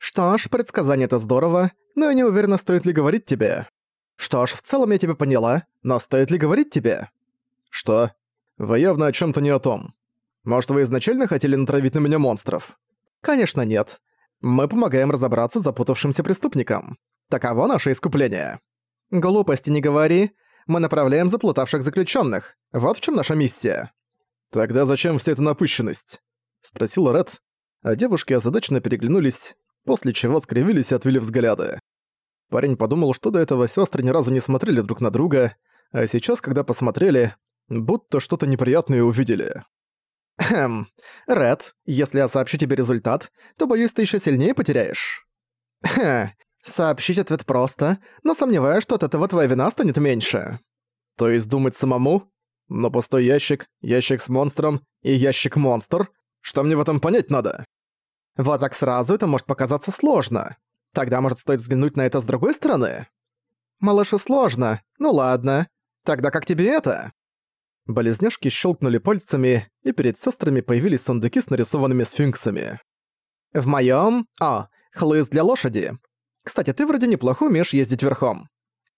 Что ж, предсказание это здорово, но я не уверена, стоит ли говорить тебе. Что ж, в целом я тебя поняла, но стоит ли говорить тебе? Что? Вы явно о чем то не о том. Может, вы изначально хотели натравить на меня монстров? Конечно, нет. Мы помогаем разобраться с запутавшимся преступникам. Таково наше искупление. Глупости не говори. Мы направляем заплутавших заключенных. Вот в чем наша миссия. Тогда зачем вся эта напыщенность? Спросил Ред, а девушки озадаченно переглянулись, после чего скривились и отвели взгляды. Парень подумал, что до этого сестры ни разу не смотрели друг на друга, а сейчас, когда посмотрели, будто что-то неприятное увидели. Хм, Ред, если я сообщу тебе результат, то, боюсь, ты еще сильнее потеряешь. Хм, сообщить ответ просто, но сомневаюсь, что от этого твоя вина станет меньше. То есть думать самому? Но пустой ящик, ящик с монстром и ящик-монстр? Что мне в этом понять надо? Вот так сразу это может показаться сложно. Тогда, может, стоит взглянуть на это с другой стороны? Малышу сложно. Ну ладно. Тогда как тебе это? Болезняшки щелкнули пальцами, и перед сестрами появились сундуки с нарисованными сфинксами. В моем, О, хлыст для лошади. Кстати, ты вроде неплохо умеешь ездить верхом.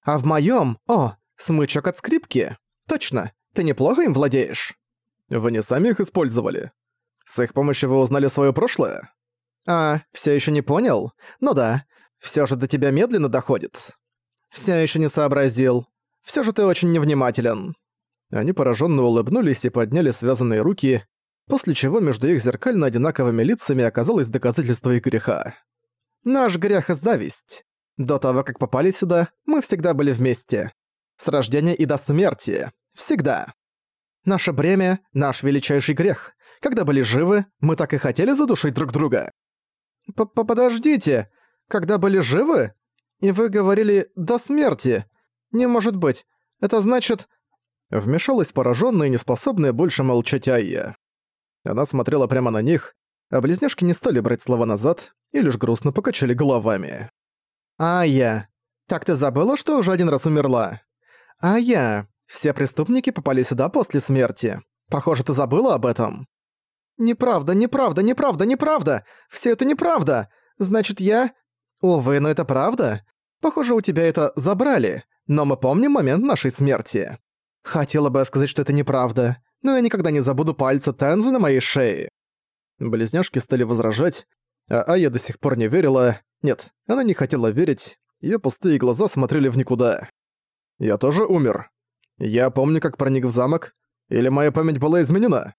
А в моем, О, смычок от скрипки. Точно, ты неплохо им владеешь. Вы не сами их использовали? С их помощью вы узнали свое прошлое? А, все еще не понял? Ну да, все же до тебя медленно доходит. Все еще не сообразил. Все же ты очень невнимателен. Они пораженно улыбнулись и подняли связанные руки, после чего между их зеркально одинаковыми лицами оказалось доказательство их греха. Наш грех — зависть. До того, как попали сюда, мы всегда были вместе. С рождения и до смерти. Всегда. Наше бремя — наш величайший грех. Когда были живы, мы так и хотели задушить друг друга. П «Подождите, когда были живы? И вы говорили «до смерти». Не может быть. Это значит, Вмешалась пораженная и неспособная больше молчать Айя. Она смотрела прямо на них, а близняшки не стали брать слова назад и лишь грустно покачали головами. «Айя, так ты забыла, что уже один раз умерла? Айя, все преступники попали сюда после смерти. Похоже, ты забыла об этом?» «Неправда, неправда, неправда, неправда! Все это неправда! Значит, я...» «Увы, но это правда. Похоже, у тебя это забрали, но мы помним момент нашей смерти. Хотела бы я сказать, что это неправда, но я никогда не забуду пальца Тензы на моей шее. Близняшки стали возражать, а Ая до сих пор не верила. Нет, она не хотела верить, её пустые глаза смотрели в никуда. Я тоже умер. Я помню, как проник в замок, или моя память была изменена?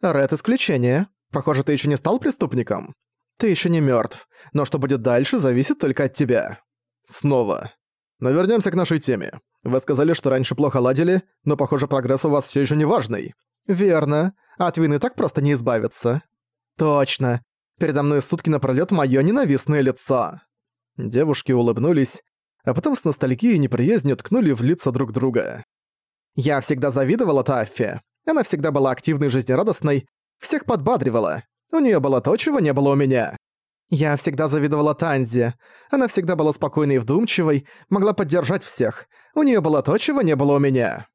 Ред исключение. Похоже, ты ещё не стал преступником. Ты ещё не мёртв, но что будет дальше, зависит только от тебя. Снова. Но вернёмся к нашей теме. Вы сказали, что раньше плохо ладили, но, похоже, прогресс у вас все еще не важный. Верно. От вины так просто не избавиться. Точно. Передо мной сутки напролёт моё ненавистное лицо. Девушки улыбнулись, а потом с ностальгией и неприязнью ткнули в лица друг друга. Я всегда завидовала Таффе. Она всегда была активной и жизнерадостной, всех подбадривала. У неё было то, чего не было у меня. Я всегда завидовала Танзе. Она всегда была спокойной и вдумчивой, могла поддержать всех. У нее было то, чего не было у меня.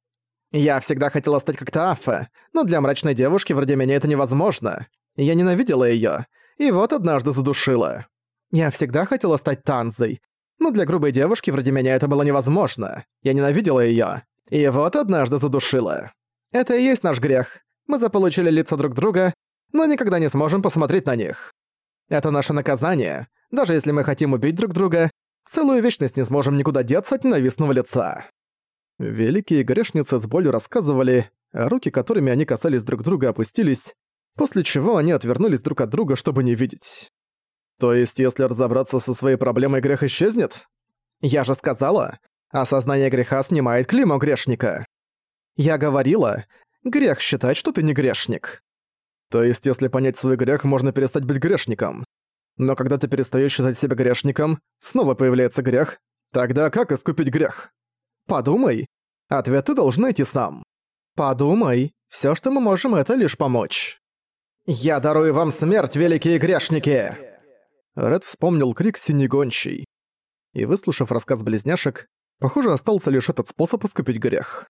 Я всегда хотела стать как Таафа, но для мрачной девушки вроде меня это невозможно. Я ненавидела ее, и вот однажды задушила. Я всегда хотела стать Танзой, но для грубой девушки вроде меня это было невозможно. Я ненавидела ее, и вот однажды задушила. Это и есть наш грех. Мы заполучили лица друг друга, но никогда не сможем посмотреть на них. Это наше наказание. Даже если мы хотим убить друг друга, целую вечность не сможем никуда деться от ненавистного лица». Великие грешницы с болью рассказывали, а руки, которыми они касались друг друга, опустились, после чего они отвернулись друг от друга, чтобы не видеть. То есть, если разобраться со своей проблемой, грех исчезнет? Я же сказала, осознание греха снимает клеймо грешника. Я говорила, грех считать, что ты не грешник. То есть, если понять свой грех, можно перестать быть грешником. Но когда ты перестаешь считать себя грешником, снова появляется грех. Тогда как искупить грех? Подумай. Ответ ты должен найти сам. Подумай. Все, что мы можем, это лишь помочь. «Я дарую вам смерть, великие грешники!» Ред вспомнил крик синегончий. И, выслушав рассказ близняшек, похоже, остался лишь этот способ искупить грех.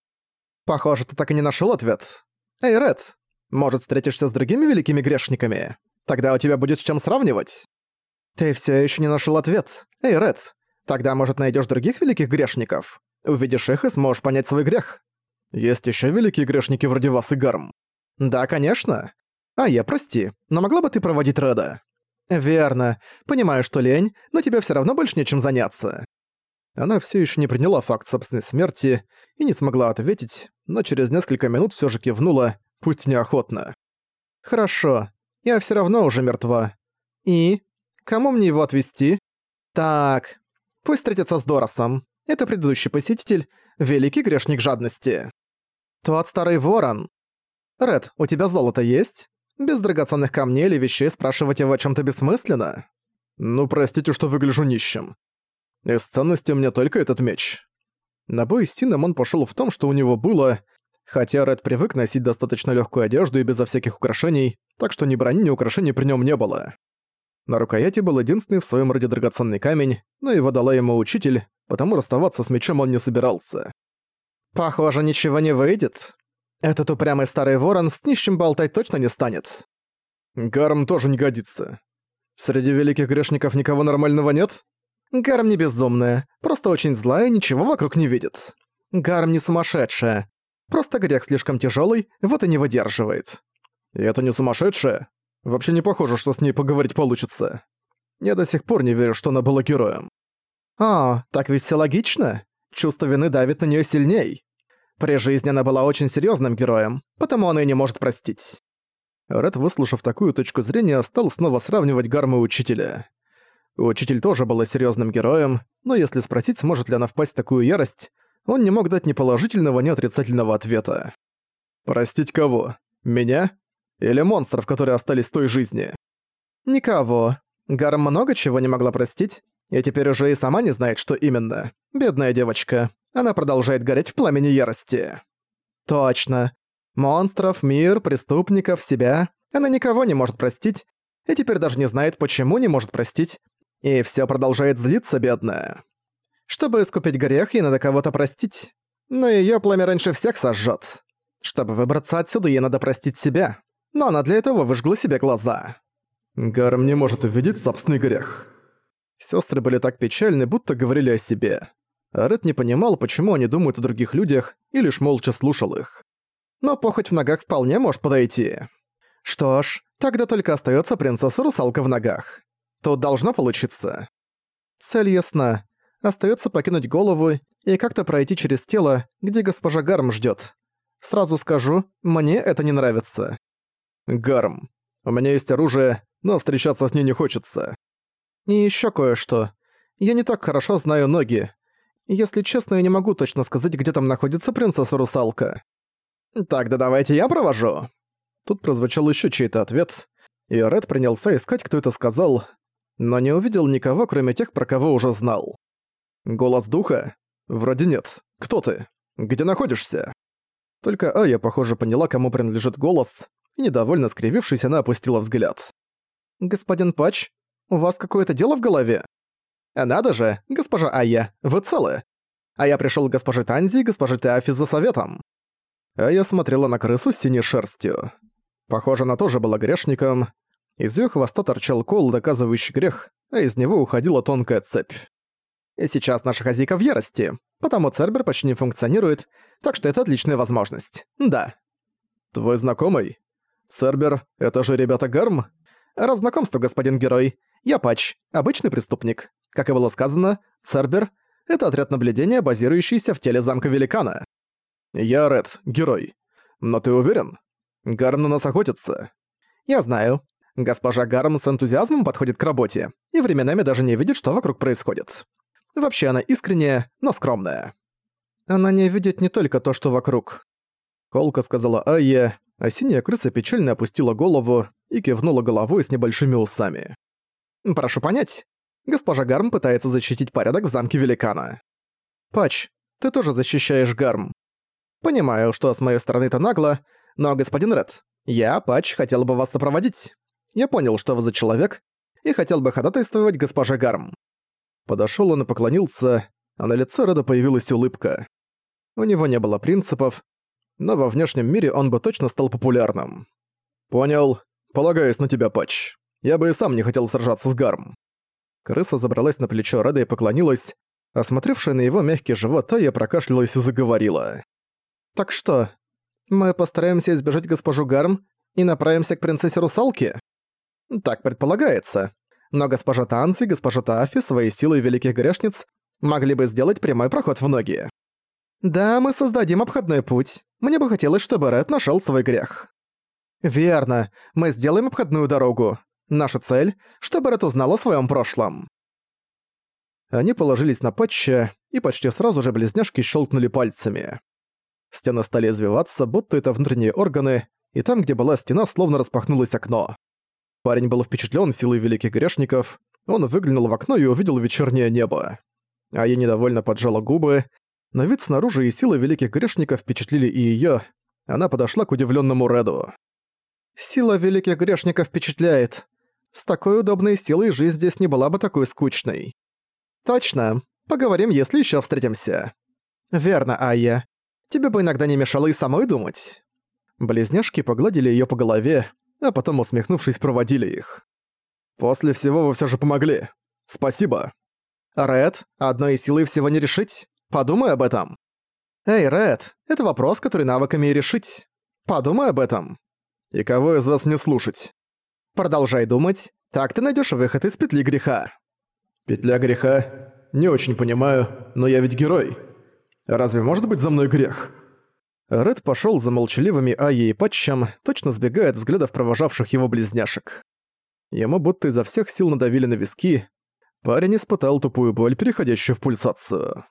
«Похоже, ты так и не нашел ответ. Эй, Ред, может, встретишься с другими великими грешниками? Тогда у тебя будет с чем сравнивать. Ты все еще не нашел ответ. Эй, Ред, тогда, может, найдешь других великих грешников? Увидишь их и сможешь понять свой грех. Есть еще великие грешники вроде вас и Гарм. Да, конечно. А я, прости, но могла бы ты проводить Реда? Верно. Понимаю, что лень, но тебе все равно больше нечем заняться. Она все еще не приняла факт собственной смерти и не смогла ответить, но через несколько минут все же кивнула, пусть неохотно. «Хорошо, я все равно уже мертва. И? Кому мне его отвезти? Так, пусть встретится с Доросом. Это предыдущий посетитель, великий грешник жадности. Тот старый ворон. Ред, у тебя золото есть? Без драгоценных камней или вещей спрашивать его о чем то бессмысленно? Ну, простите, что выгляжу нищим. Из ценности у меня только этот меч. На бой с Сином он пошел в том, что у него было, хотя Ред привык носить достаточно легкую одежду и безо всяких украшений, так что ни брони, ни украшений при нем не было. На рукояти был единственный в своем роде драгоценный камень, но его дала ему учитель, потому расставаться с мечом он не собирался. «Похоже, ничего не выйдет. Этот упрямый старый ворон с нищим болтать точно не станет». «Гарм тоже не годится. Среди великих грешников никого нормального нет?» Гарм не безумная, просто очень злая и ничего вокруг не видит. Гарм не сумасшедшая. Просто грех слишком тяжелый, вот и не выдерживает. И это не сумасшедшая? Вообще не похоже, что с ней поговорить получится. Я до сих пор не верю, что она была героем. А, так ведь все логично. Чувство вины давит на нее сильней. При жизни она была очень серьезным героем, потому он и не может простить. Ред, выслушав такую точку зрения, стал снова сравнивать Гарма и Учителя. Учитель тоже был серьезным героем, но если спросить, сможет ли она впасть в такую ярость, он не мог дать ни положительного, ни отрицательного ответа. «Простить кого? Меня? Или монстров, которые остались в той жизни?» «Никого. Гарм много чего не могла простить, и теперь уже и сама не знает, что именно. Бедная девочка. Она продолжает гореть в пламени ярости». «Точно. Монстров, мир, преступников, себя. Она никого не может простить, и теперь даже не знает, почему не может простить, и все продолжает злиться, бедная. Чтобы искупить грех, ей надо кого-то простить. Но ее пламя раньше всех сожжет. Чтобы выбраться отсюда, ей надо простить себя. Но она для этого выжгла себе глаза. Гарм не может увидеть собственный грех. Сестры были так печальны, будто говорили о себе. Ред не понимал, почему они думают о других людях, и лишь молча слушал их. Но похоть в ногах вполне может подойти. Что ж, тогда только остается принцесса-русалка в ногах. Тут должно получиться. Цель ясна. Остается покинуть голову и как-то пройти через тело, где госпожа Гарм ждет. Сразу скажу, мне это не нравится. Гарм. У меня есть оружие, но встречаться с ней не хочется. И еще кое-что. Я не так хорошо знаю ноги. Если честно, я не могу точно сказать, где там находится принцесса-русалка. Тогда давайте я провожу. Тут прозвучал еще чей-то ответ, и Ред принялся искать, кто это сказал, но не увидел никого, кроме тех, про кого уже знал. «Голос духа? Вроде нет. Кто ты? Где находишься?» Только Ая, похоже, поняла, кому принадлежит голос, и, недовольно скривившись, она опустила взгляд. «Господин Патч, у вас какое-то дело в голове?» «Надо же, госпожа Ая, вы целы? А я пришёл к госпоже Танзи и госпоже Теафи за советом». Ая смотрела на крысу с синей шерстью. Похоже, она тоже была грешником, из её хвоста торчал кол, доказывающий грех, а из него уходила тонкая цепь. И сейчас наша хозяйка в ярости, потому Цербер почти не функционирует, так что это отличная возможность. Да. Твой знакомый? Цербер — это же ребята Гарм? Разнакомство, господин герой. Я Пач, обычный преступник. Как и было сказано, Цербер — это отряд наблюдения, базирующийся в теле замка Великана. Я Ред, герой. Но ты уверен? Гарм на нас охотится. Я знаю. Госпожа Гарм с энтузиазмом подходит к работе и временами даже не видит, что вокруг происходит. Вообще она искренняя, но скромная. Она не видит не только то, что вокруг. Колка сказала Айя, а синяя крыса печально опустила голову и кивнула головой с небольшими усами. «Прошу понять, госпожа Гарм пытается защитить порядок в замке Великана. Пач, ты тоже защищаешь Гарм. Понимаю, что с моей стороны это нагло, но, господин Ред, я, Пач, хотел бы вас сопроводить. Я понял, что вы за человек, и хотел бы ходатайствовать госпоже Гарм». Подошёл он и поклонился, а на лице Реда появилась улыбка. У него не было принципов, но во внешнем мире он бы точно стал популярным. «Понял. Полагаюсь на тебя, Патч. Я бы и сам не хотел сражаться с Гарм. Крыса забралась на плечо Реда и поклонилась. Осмотревшая на его мягкий живот, Тая прокашлялась и заговорила. «Так что, мы постараемся избежать госпожу Гарм и направимся к принцессе Русалке?» «Так предполагается. Но госпожа Танзи и госпожа Тафи своей силой великих грешниц могли бы сделать прямой проход в ноги. Да, мы создадим обходной путь. Мне бы хотелось, чтобы Ред нашел свой грех. Верно, мы сделаем обходную дорогу. Наша цель, чтобы Ред узнал о своем прошлом. Они положились на патча, и почти сразу же близняшки щелкнули пальцами. Стены стали извиваться, будто это внутренние органы, и там, где была стена, словно распахнулось окно. Парень был впечатлен силой великих грешников, он выглянул в окно и увидел вечернее небо. А я недовольно поджала губы, но вид снаружи и силы великих грешников впечатлили и её. Она подошла к удивлённому Реду. «Сила великих грешников впечатляет. С такой удобной силой жизнь здесь не была бы такой скучной». «Точно. Поговорим, если ещё встретимся». «Верно, Айя. Тебе бы иногда не мешало и самой думать». Близняшки погладили её по голове, а потом, усмехнувшись, проводили их. «После всего вы всё же помогли. Спасибо». «Ред, одной силой всего не решить. Подумай об этом». «Эй, Ред, это вопрос, который навыками и решить. Подумай об этом». «И кого из вас мне слушать?» «Продолжай думать, так ты найдешь выход из петли греха». «Петля греха? Не очень понимаю, но я ведь герой. Разве может быть за мной грех?» Ред пошел за молчаливыми Айей и Патчем, точно сбегая от взглядов провожавших его близняшек. Ему будто изо всех сил надавили на виски, Парень испытал тупую боль, переходящую в пульсацию.